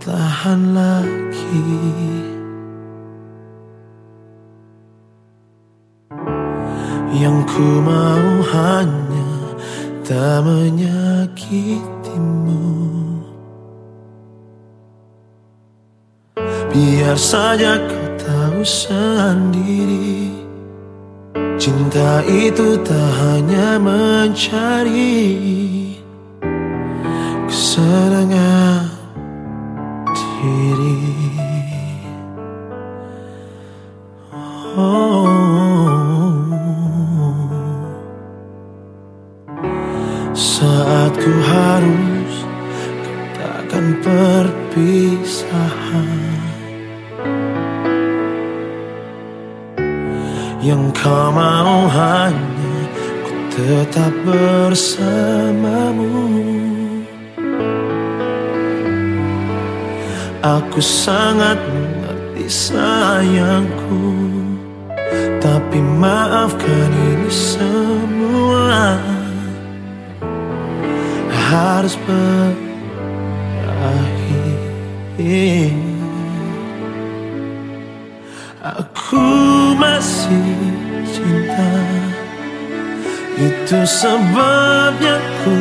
tahan lagi. Yang ku mau hanya tak menyakitimu. Biar saja kau tahu sendiri Cinta itu tak hanya mencari oh. Saat ku harus katakan perpisahan Yang kau mau hanya ku tetap bersamamu Aku sangat sayangku. Tapi maafkan ini semua. Harus berakhir. Aku masih cinta. Itu sebabnya ku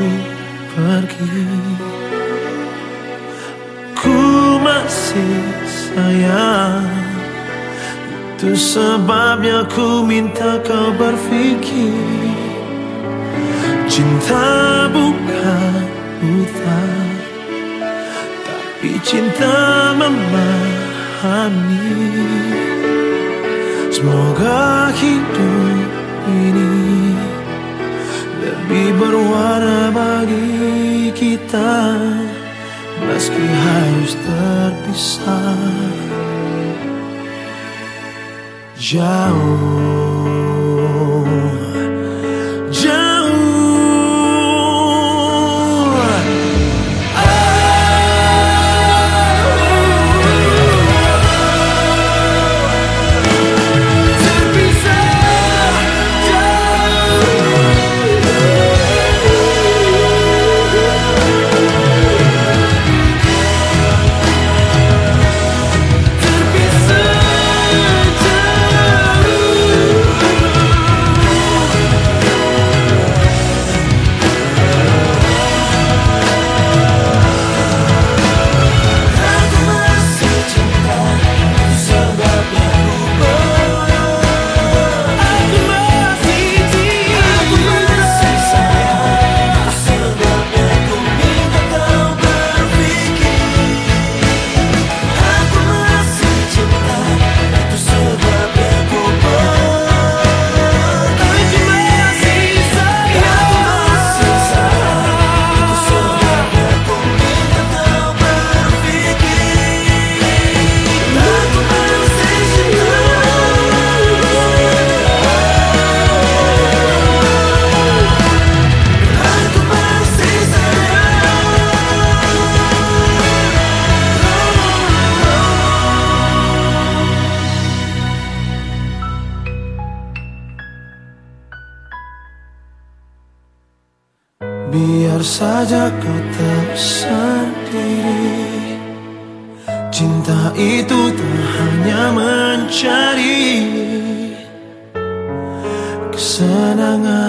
pergi masih sayang. Itu sebabnya ku minta kau berpikir Cinta bukan buta Tapi cinta memahami. Semoga hidup ini Lebih berwarna bagi kita meski harus terpisah. Jauh Biar saja kau tahu sendiri Cinta itu tak hanya mencari Kesenangan